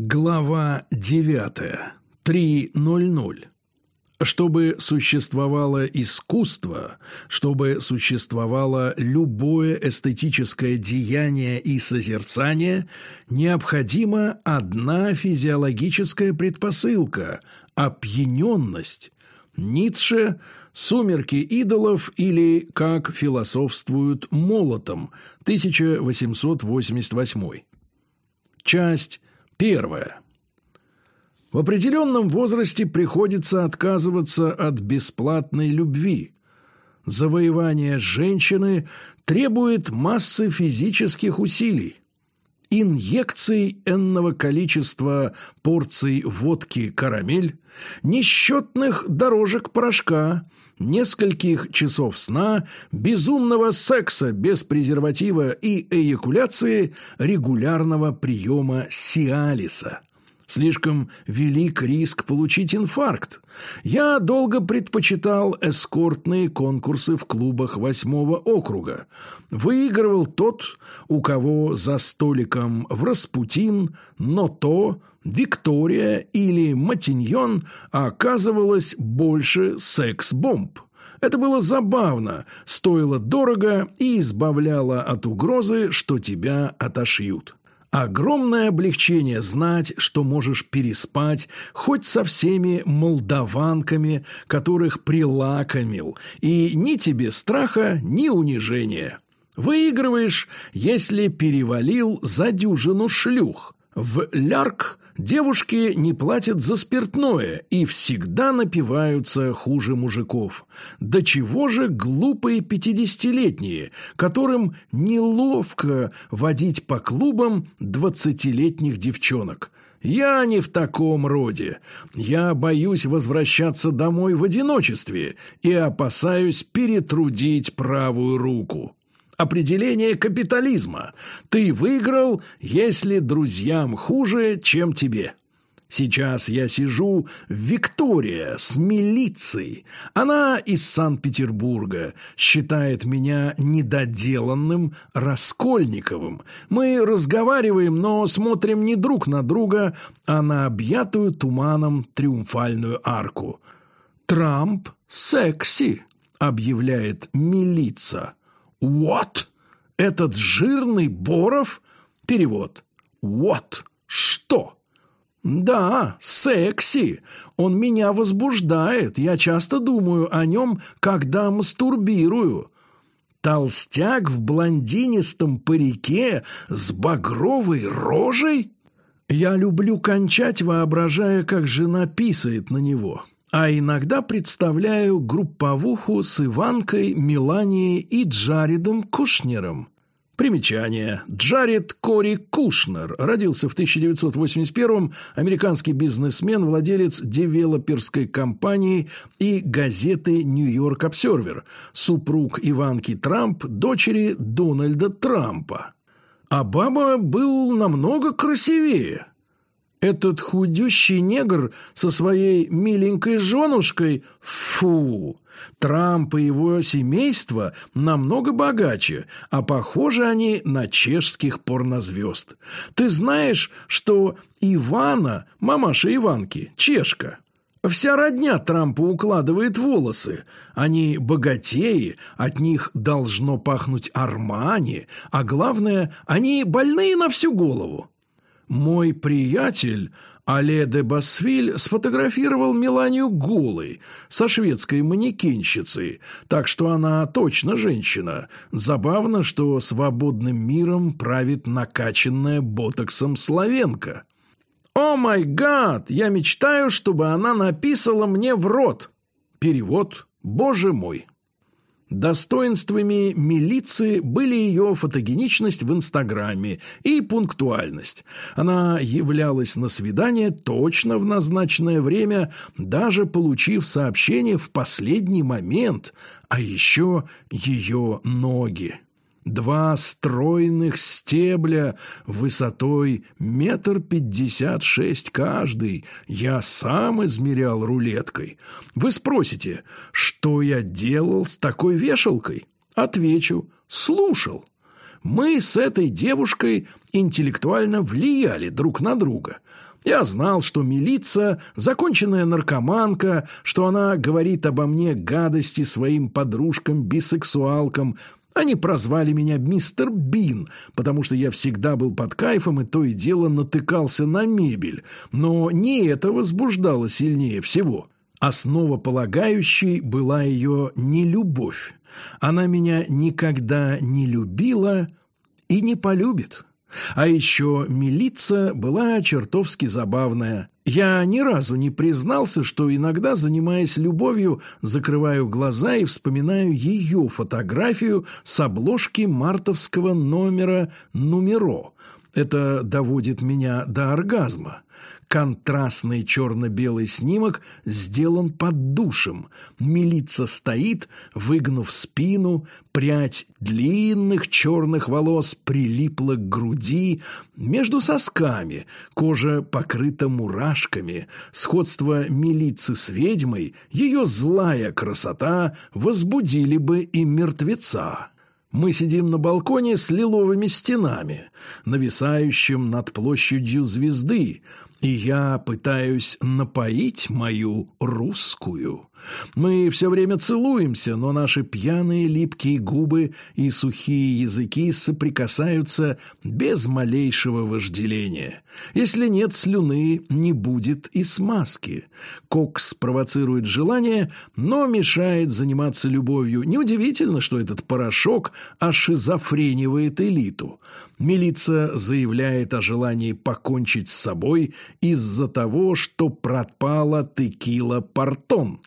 Глава 9. 3.00. Чтобы существовало искусство, чтобы существовало любое эстетическое деяние и созерцание, необходима одна физиологическая предпосылка – опьяненность. Ницше «Сумерки идолов» или «Как философствуют молотом» 1888. Часть Первое. В определенном возрасте приходится отказываться от бесплатной любви. Завоевание женщины требует массы физических усилий. Инъекций энного количества порций водки «Карамель», несчетных дорожек порошка, нескольких часов сна, безумного секса без презерватива и эякуляции, регулярного приема сиалиса. Слишком велик риск получить инфаркт. Я долго предпочитал эскортные конкурсы в клубах восьмого округа. Выигрывал тот, у кого за столиком в Распутин, Ното, Виктория или Матиньон оказывалось больше секс-бомб. Это было забавно, стоило дорого и избавляло от угрозы, что тебя отошьют. Огромное облегчение знать, что можешь переспать хоть со всеми молдаванками, которых прилакомил, и ни тебе страха, ни унижения. Выигрываешь, если перевалил за дюжину шлюх. В лярк Девушки не платят за спиртное и всегда напиваются хуже мужиков. Да чего же глупые пятидесятилетние, которым неловко водить по клубам двадцатилетних девчонок. Я не в таком роде. Я боюсь возвращаться домой в одиночестве и опасаюсь перетрудить правую руку определение капитализма. Ты выиграл, если друзьям хуже, чем тебе. Сейчас я сижу в Виктория с милицией. Она из Санкт-Петербурга, считает меня недоделанным Раскольниковым. Мы разговариваем, но смотрим не друг на друга, а на объятую туманом триумфальную арку. «Трамп секси», — объявляет милиция. «What? Этот жирный Боров?» Перевод. «What? Что?» «Да, секси. Он меня возбуждает. Я часто думаю о нем, когда мастурбирую». Толстяк в блондинистом парике с багровой рожей? Я люблю кончать, воображая, как жена писает на него а иногда представляю групповуху с Иванкой, Меланией и Джаредом Кушнером. Примечание. Джаред Кори Кушнер родился в 1981-м, американский бизнесмен, владелец девелоперской компании и газеты «Нью-Йорк Обсервер», супруг Иванки Трамп, дочери Дональда Трампа. Обама был намного красивее. Этот худющий негр со своей миленькой женушкой – фу! Трамп и его семейство намного богаче, а похожи они на чешских порнозвезд. Ты знаешь, что Ивана, мамаша Иванки, чешка? Вся родня Трампа укладывает волосы. Они богатеи, от них должно пахнуть Армани, а главное, они больные на всю голову. Мой приятель Але де Басвиль сфотографировал Меланию голой, со шведской манекенщицей, так что она точно женщина. Забавно, что свободным миром правит накачанная ботоксом Славенко. «О май гад! Я мечтаю, чтобы она написала мне в рот!» Перевод «Боже мой!» Достоинствами милиции были ее фотогеничность в Инстаграме и пунктуальность. Она являлась на свидание точно в назначенное время, даже получив сообщение в последний момент, а еще ее ноги. Два стройных стебля высотой метр пятьдесят шесть каждый. Я сам измерял рулеткой. Вы спросите, что я делал с такой вешалкой? Отвечу, слушал. Мы с этой девушкой интеллектуально влияли друг на друга. Я знал, что милиция – законченная наркоманка, что она говорит обо мне гадости своим подружкам-бисексуалкам. Они прозвали меня мистер Бин, потому что я всегда был под кайфом и то и дело натыкался на мебель. Но не это возбуждало сильнее всего. Основополагающей была ее нелюбовь. Она меня никогда не любила и не полюбит. А еще милиция была чертовски забавная. Я ни разу не признался, что иногда, занимаясь любовью, закрываю глаза и вспоминаю ее фотографию с обложки мартовского номера «Нумеро». Это доводит меня до оргазма. Контрастный черно-белый снимок сделан под душем. Милица стоит, выгнув спину, прядь длинных черных волос прилипла к груди, между сосками, кожа покрыта мурашками. Сходство милицы с ведьмой, ее злая красота возбудили бы и мертвеца. Мы сидим на балконе с лиловыми стенами, нависающим над площадью звезды, я пытаюсь напоить мою русскую. Мы все время целуемся, но наши пьяные липкие губы и сухие языки соприкасаются без малейшего вожделения. Если нет слюны, не будет и смазки. Кокс провоцирует желание, но мешает заниматься любовью. Неудивительно, что этот порошок ашизофренивает элиту. Милиция заявляет о желании покончить с собой из-за того, что пропала текила-портон.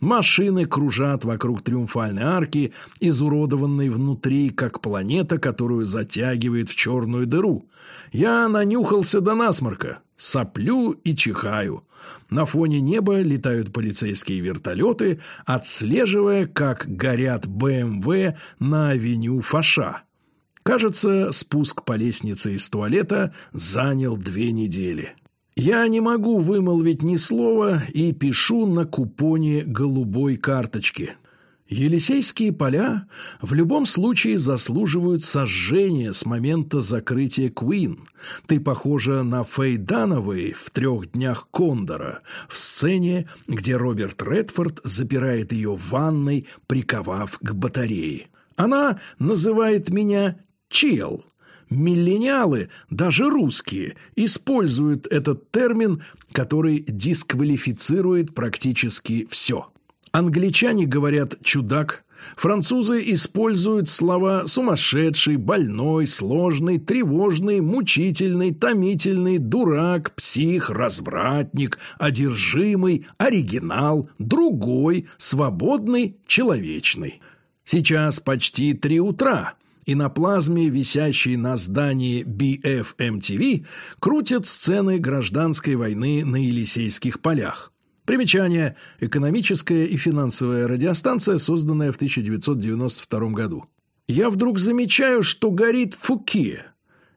Машины кружат вокруг триумфальной арки, изуродованной внутри, как планета, которую затягивает в черную дыру. Я нанюхался до насморка, соплю и чихаю. На фоне неба летают полицейские вертолеты, отслеживая, как горят БМВ на авеню Фаша. Кажется, спуск по лестнице из туалета занял две недели. Я не могу вымолвить ни слова и пишу на купоне голубой карточки. Елисейские поля в любом случае заслуживают сожжения с момента закрытия Куин. Ты похожа на Фей Дановой в «Трех днях Кондора» в сцене, где Роберт Редфорд запирает ее в ванной, приковав к батарее. Она называет меня «чел», Миллениалы, даже русские, используют этот термин, который дисквалифицирует практически все. Англичане говорят «чудак», французы используют слова «сумасшедший», «больной», «сложный», «тревожный», «мучительный», «томительный», «дурак», «псих», «развратник», «одержимый», «оригинал», «другой», «свободный», «человечный». Сейчас почти три утра и на плазме, висящей на здании BFMTV, крутят сцены гражданской войны на Елисейских полях. Примечание – экономическая и финансовая радиостанция, созданная в 1992 году. Я вдруг замечаю, что горит Фуке.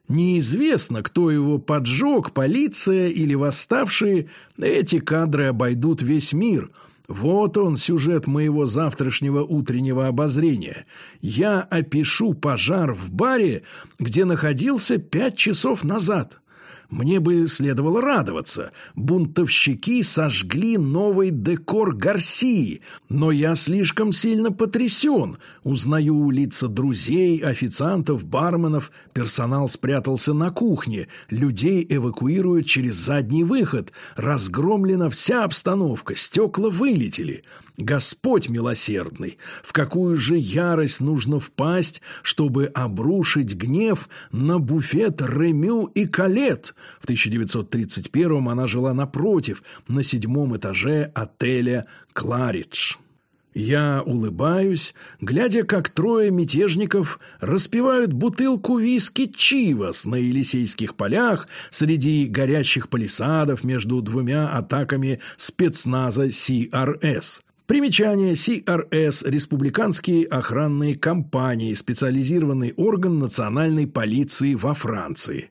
Неизвестно, кто его поджег, полиция или восставшие. Эти кадры обойдут весь мир – вот он, сюжет моего завтрашнего утреннего обозрения. Я опишу пожар в баре, где находился пять часов назад. Мне бы следовало радоваться. Бунтовщики сожгли новый декор Гарсии, но я слишком сильно потрясен. Узнаю лица друзей, официантов, барменов. Персонал спрятался на кухне. Людей эвакуируют через задний выход. Разгромлена вся обстановка, стекла вылетели. Господь милосердный, в какую же ярость нужно впасть, чтобы обрушить гнев на буфет Ремю и Калет? В 1931-м она жила напротив, на седьмом этаже отеля «Кларидж». Я улыбаюсь, глядя, как трое мятежников распивают бутылку виски Чивас на Елисейских полях среди горящих палисадов между двумя атаками спецназа CRS. Примечание CRS – Республиканские охранные компании, специализированный орган национальной полиции во Франции.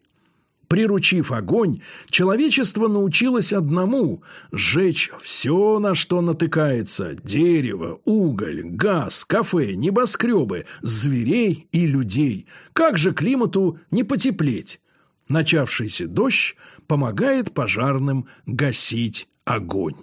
Приручив огонь, человечество научилось одному – сжечь все, на что натыкается – дерево, уголь, газ, кафе, небоскребы, зверей и людей. Как же климату не потеплеть? Начавшийся дождь помогает пожарным гасить огонь.